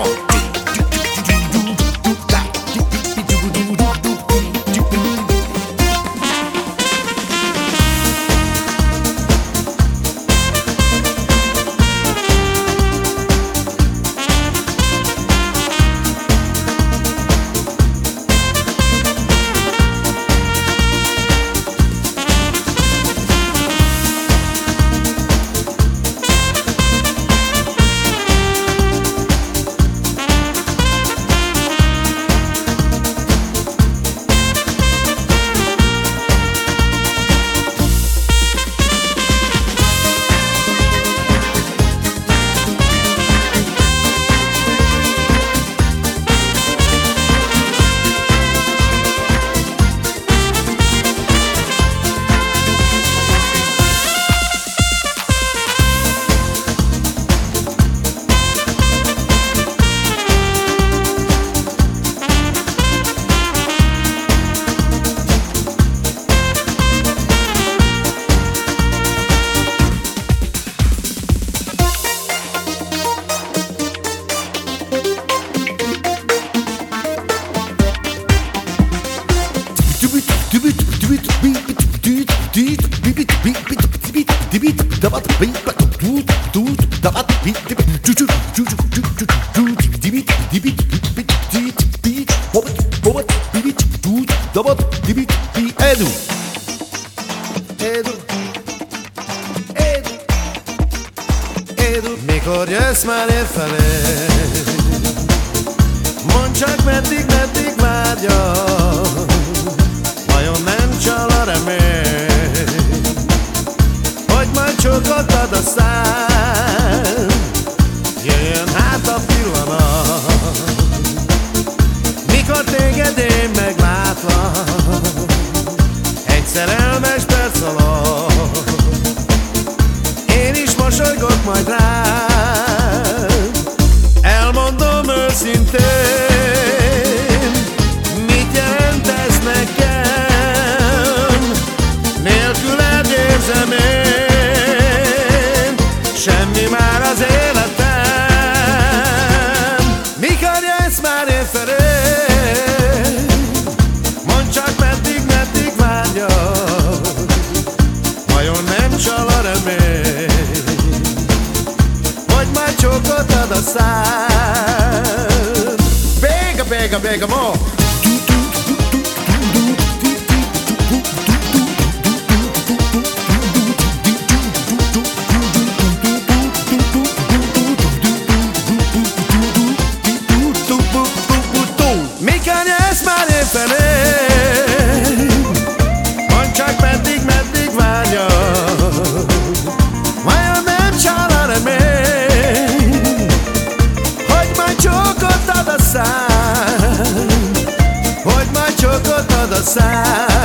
Patron. Mikor jössz már érfelé Mondd csak meddig, meddig várja mosolygok majd rád. Elmondom őszintén Mit jelent ez nekem? Nélküled érzem én Semmi már az életem. Mikor jössz már én felé? Mondd csak meddig, meddig vágyok Vajon nem csal a remény louco pra dançar. Pega, pega, pega, amor. side.